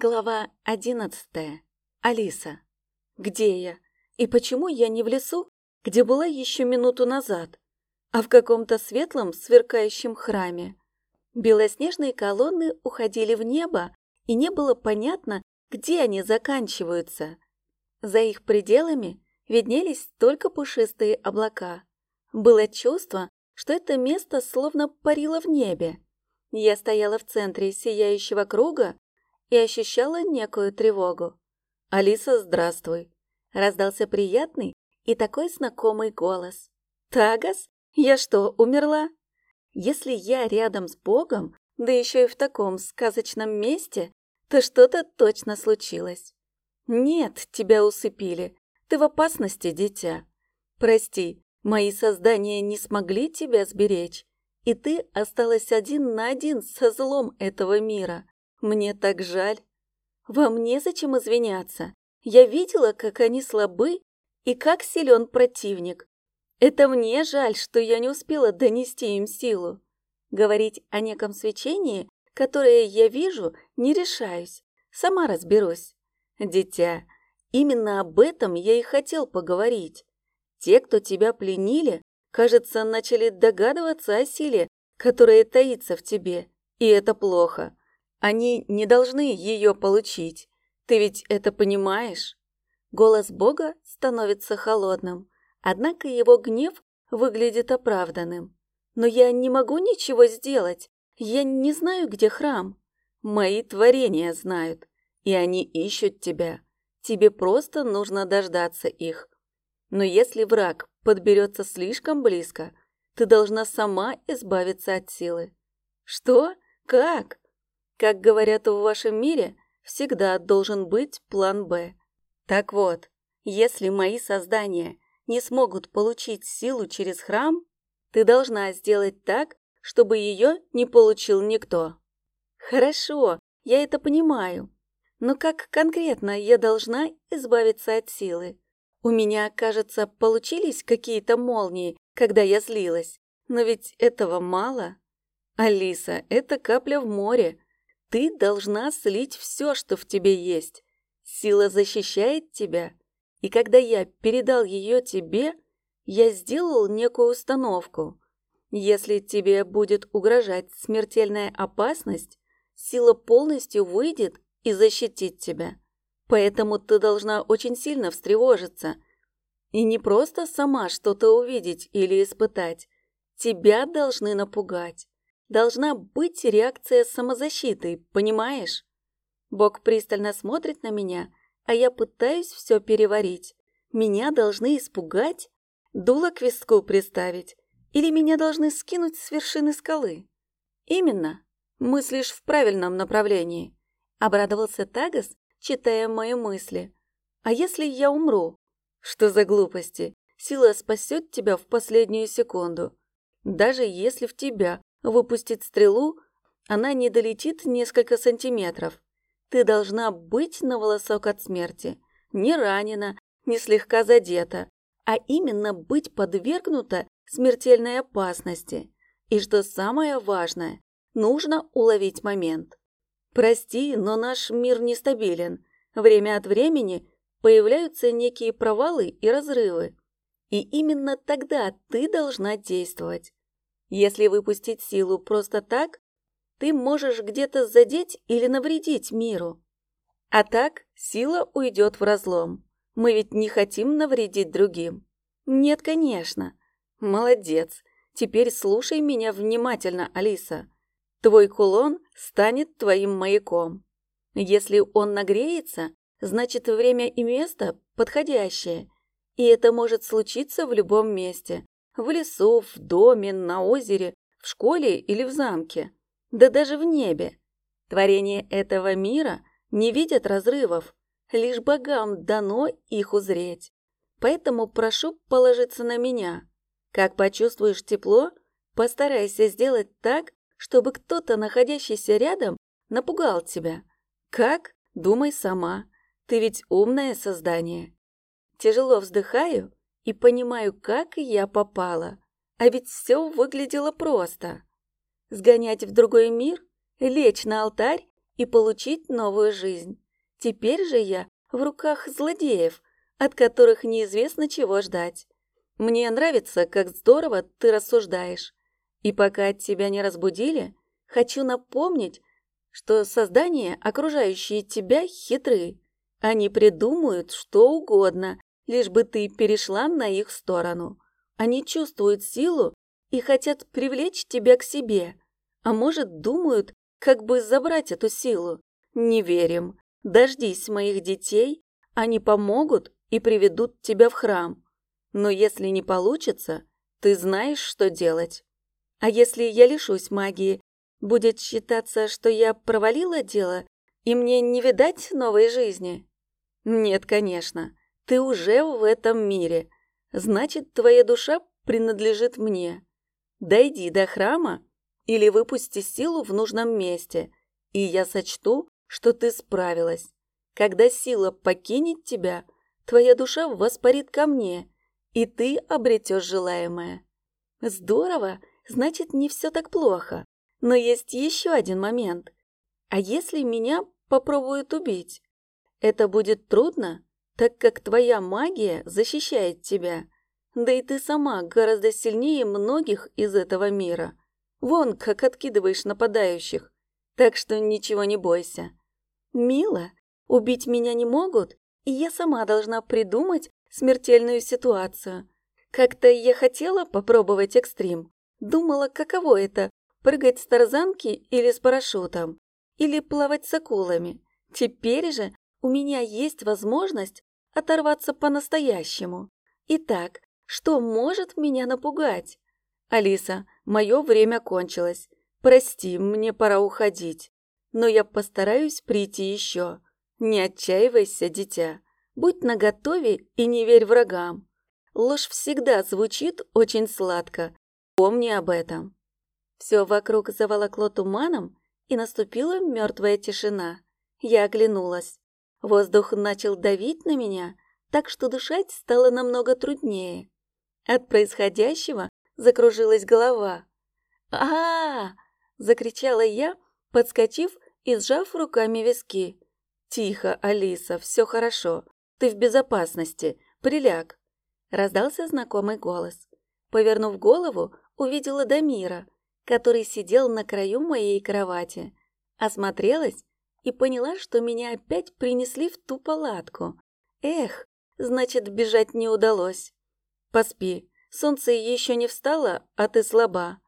Глава одиннадцатая. Алиса. Где я? И почему я не в лесу, где была еще минуту назад, а в каком-то светлом, сверкающем храме? Белоснежные колонны уходили в небо, и не было понятно, где они заканчиваются. За их пределами виднелись только пушистые облака. Было чувство, что это место словно парило в небе. Я стояла в центре сияющего круга, и ощущала некую тревогу. «Алиса, здравствуй!» Раздался приятный и такой знакомый голос. «Тагас? Я что, умерла?» Если я рядом с Богом, да еще и в таком сказочном месте, то что-то точно случилось. Нет, тебя усыпили. Ты в опасности, дитя. Прости, мои создания не смогли тебя сберечь, и ты осталась один на один со злом этого мира. Мне так жаль. Вам незачем извиняться. Я видела, как они слабы и как силен противник. Это мне жаль, что я не успела донести им силу. Говорить о неком свечении, которое я вижу, не решаюсь. Сама разберусь. Дитя, именно об этом я и хотел поговорить. Те, кто тебя пленили, кажется, начали догадываться о силе, которая таится в тебе. И это плохо. Они не должны ее получить. Ты ведь это понимаешь? Голос Бога становится холодным, однако его гнев выглядит оправданным. Но я не могу ничего сделать. Я не знаю, где храм. Мои творения знают, и они ищут тебя. Тебе просто нужно дождаться их. Но если враг подберется слишком близко, ты должна сама избавиться от силы. Что? Как? Как говорят в вашем мире, всегда должен быть план «Б». Так вот, если мои создания не смогут получить силу через храм, ты должна сделать так, чтобы ее не получил никто. Хорошо, я это понимаю. Но как конкретно я должна избавиться от силы? У меня, кажется, получились какие-то молнии, когда я злилась. Но ведь этого мало. Алиса, это капля в море. Ты должна слить все, что в тебе есть. Сила защищает тебя. И когда я передал ее тебе, я сделал некую установку. Если тебе будет угрожать смертельная опасность, сила полностью выйдет и защитит тебя. Поэтому ты должна очень сильно встревожиться. И не просто сама что-то увидеть или испытать. Тебя должны напугать должна быть реакция самозащиты, понимаешь? Бог пристально смотрит на меня, а я пытаюсь все переварить. Меня должны испугать? Дуло к виску приставить? Или меня должны скинуть с вершины скалы? Именно. Мыслишь в правильном направлении. Обрадовался Тагас, читая мои мысли. А если я умру? Что за глупости? Сила спасет тебя в последнюю секунду. Даже если в тебя выпустит стрелу, она не долетит несколько сантиметров. Ты должна быть на волосок от смерти, не ранена, не слегка задета, а именно быть подвергнута смертельной опасности. И что самое важное, нужно уловить момент. Прости, но наш мир нестабилен. Время от времени появляются некие провалы и разрывы. И именно тогда ты должна действовать. Если выпустить силу просто так, ты можешь где-то задеть или навредить миру. А так сила уйдет в разлом. Мы ведь не хотим навредить другим. Нет, конечно. Молодец. Теперь слушай меня внимательно, Алиса. Твой кулон станет твоим маяком. Если он нагреется, значит время и место подходящее. И это может случиться в любом месте. В лесу, в доме, на озере, в школе или в замке. Да даже в небе. Творения этого мира не видят разрывов, лишь богам дано их узреть. Поэтому прошу положиться на меня. Как почувствуешь тепло, постарайся сделать так, чтобы кто-то, находящийся рядом, напугал тебя. Как? Думай сама. Ты ведь умное создание. Тяжело вздыхаю и понимаю, как я попала. А ведь все выглядело просто. Сгонять в другой мир, лечь на алтарь и получить новую жизнь. Теперь же я в руках злодеев, от которых неизвестно чего ждать. Мне нравится, как здорово ты рассуждаешь. И пока тебя не разбудили, хочу напомнить, что создания, окружающие тебя, хитры. Они придумают что угодно, лишь бы ты перешла на их сторону. Они чувствуют силу и хотят привлечь тебя к себе, а может, думают, как бы забрать эту силу. Не верим. Дождись моих детей, они помогут и приведут тебя в храм. Но если не получится, ты знаешь, что делать. А если я лишусь магии, будет считаться, что я провалила дело, и мне не видать новой жизни? Нет, конечно. Ты уже в этом мире. Значит, твоя душа принадлежит мне. Дойди до храма или выпусти силу в нужном месте, и я сочту, что ты справилась. Когда сила покинет тебя, твоя душа воспарит ко мне, и ты обретешь желаемое. Здорово, значит, не все так плохо. Но есть еще один момент. А если меня попробуют убить? Это будет трудно, так как твоя магия защищает тебя. Да и ты сама гораздо сильнее многих из этого мира. Вон, как откидываешь нападающих. Так что ничего не бойся. Мило, убить меня не могут, и я сама должна придумать смертельную ситуацию. Как-то я хотела попробовать экстрим. Думала, каково это – прыгать с тарзанки или с парашютом, или плавать с акулами. Теперь же у меня есть возможность оторваться по-настоящему. Итак, что может меня напугать? Алиса, мое время кончилось. Прости, мне пора уходить. Но я постараюсь прийти еще. Не отчаивайся, дитя. Будь наготове и не верь врагам. Ложь всегда звучит очень сладко. Помни об этом. Все вокруг заволокло туманом, и наступила мертвая тишина. Я оглянулась. Воздух начал давить на меня, так что дышать стало намного труднее. От происходящего закружилась голова. а, -а, -а закричала я, подскочив и сжав руками виски. «Тихо, Алиса, все хорошо. Ты в безопасности. Приляг!» Раздался знакомый голос. Повернув голову, увидела Дамира, который сидел на краю моей кровати. Осмотрелась и поняла, что меня опять принесли в ту палатку. Эх, значит, бежать не удалось. Поспи, солнце еще не встало, а ты слаба.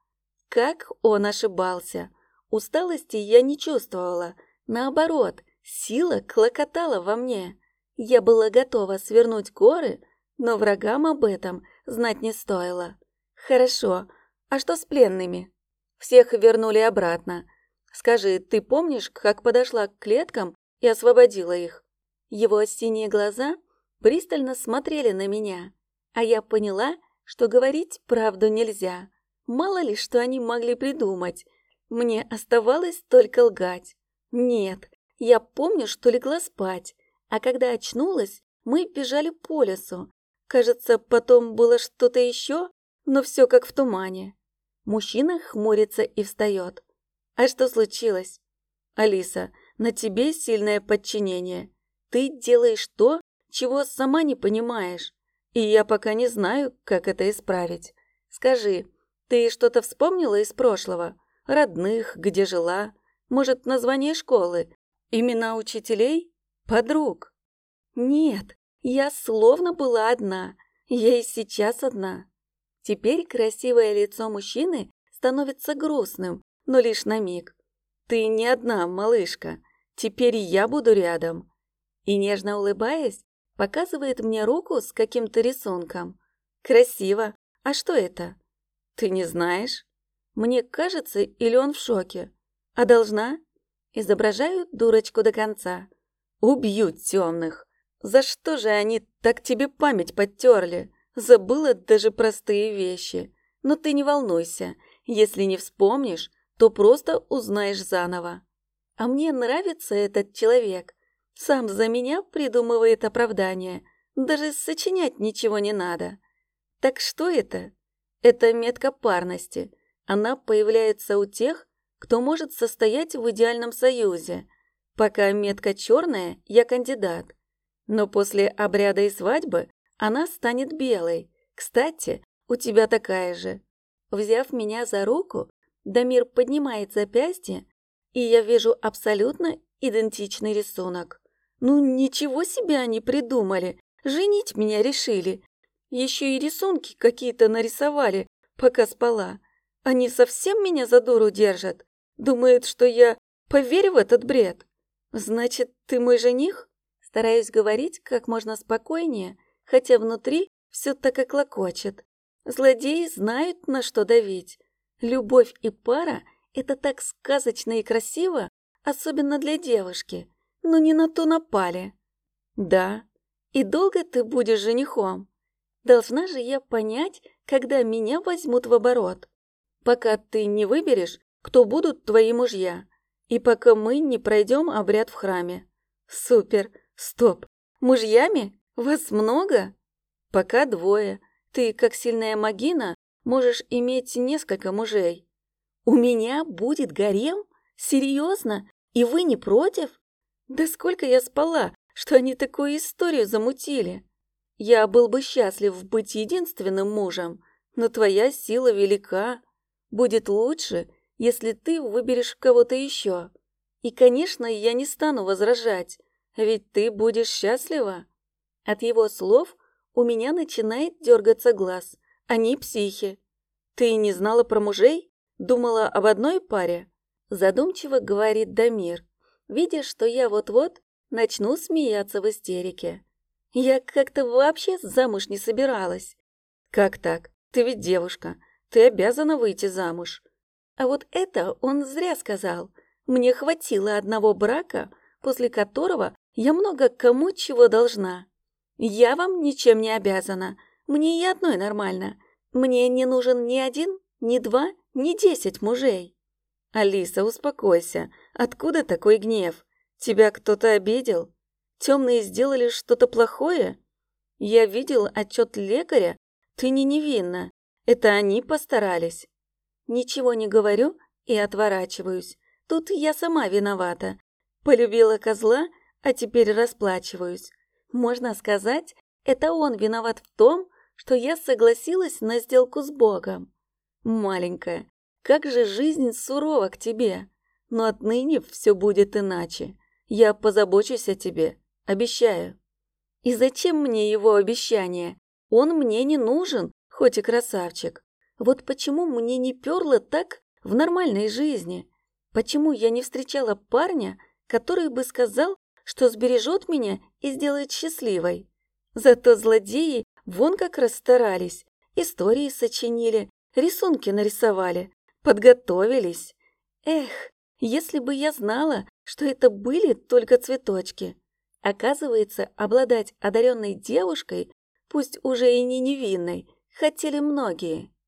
Как он ошибался. Усталости я не чувствовала. Наоборот, сила клокотала во мне. Я была готова свернуть горы, но врагам об этом знать не стоило. Хорошо, а что с пленными? Всех вернули обратно. Скажи, ты помнишь, как подошла к клеткам и освободила их? Его синие глаза пристально смотрели на меня, а я поняла, что говорить правду нельзя. Мало ли, что они могли придумать. Мне оставалось только лгать. Нет, я помню, что легла спать, а когда очнулась, мы бежали по лесу. Кажется, потом было что-то еще, но все как в тумане. Мужчина хмурится и встает. А что случилось? Алиса, на тебе сильное подчинение. Ты делаешь то, чего сама не понимаешь. И я пока не знаю, как это исправить. Скажи, ты что-то вспомнила из прошлого? Родных, где жила? Может, название школы? Имена учителей? подруг. Нет, я словно была одна, я и сейчас одна. Теперь красивое лицо мужчины становится грустным, но лишь на миг. Ты не одна, малышка, теперь я буду рядом. И нежно улыбаясь, показывает мне руку с каким-то рисунком. Красиво. А что это? Ты не знаешь? Мне кажется, или он в шоке? А должна? Изображаю дурочку до конца. Убьют темных. За что же они так тебе память подтерли? Забыла даже простые вещи. Но ты не волнуйся. Если не вспомнишь, то просто узнаешь заново. А мне нравится этот человек. Сам за меня придумывает оправдания. Даже сочинять ничего не надо. Так что это? Это метка парности. Она появляется у тех, кто может состоять в идеальном союзе – Пока метка черная, я кандидат. Но после обряда и свадьбы она станет белой. Кстати, у тебя такая же. Взяв меня за руку, Дамир поднимает запястье, и я вижу абсолютно идентичный рисунок. Ну, ничего себе они придумали. Женить меня решили. Еще и рисунки какие-то нарисовали, пока спала. Они совсем меня за дуру держат. Думают, что я поверю в этот бред. Значит, ты мой жених? Стараюсь говорить как можно спокойнее, хотя внутри все так и клокочет. Злодеи знают, на что давить. Любовь и пара — это так сказочно и красиво, особенно для девушки. Но не на то напали. Да. И долго ты будешь женихом? Должна же я понять, когда меня возьмут в оборот. Пока ты не выберешь, кто будут твои мужья. И пока мы не пройдем обряд в храме. Супер. Стоп. Мужьями? Вас много? Пока двое. Ты, как сильная магина, можешь иметь несколько мужей. У меня будет гарем? Серьезно? И вы не против? Да сколько я спала, что они такую историю замутили. Я был бы счастлив быть единственным мужем, но твоя сила велика. Будет лучше, если ты выберешь кого-то еще. И, конечно, я не стану возражать, ведь ты будешь счастлива. От его слов у меня начинает дергаться глаз. Они психи. Ты не знала про мужей? Думала об одной паре? Задумчиво говорит Дамир, видя, что я вот-вот начну смеяться в истерике. Я как-то вообще замуж не собиралась. Как так? Ты ведь девушка. Ты обязана выйти замуж. А вот это он зря сказал. Мне хватило одного брака, после которого я много кому чего должна. Я вам ничем не обязана. Мне и одной нормально. Мне не нужен ни один, ни два, ни десять мужей. Алиса, успокойся. Откуда такой гнев? Тебя кто-то обидел? Темные сделали что-то плохое? Я видел отчет лекаря. Ты не невинна. Это они постарались. Ничего не говорю и отворачиваюсь. Тут я сама виновата. Полюбила козла, а теперь расплачиваюсь. Можно сказать, это он виноват в том, что я согласилась на сделку с Богом. Маленькая, как же жизнь сурова к тебе. Но отныне все будет иначе. Я позабочусь о тебе, обещаю. И зачем мне его обещание? Он мне не нужен, хоть и красавчик. Вот почему мне не перло так в нормальной жизни? Почему я не встречала парня, который бы сказал, что сбережет меня и сделает счастливой? Зато злодеи вон как расстарались, истории сочинили, рисунки нарисовали, подготовились. Эх, если бы я знала, что это были только цветочки. Оказывается, обладать одаренной девушкой, пусть уже и не невинной, хотели многие.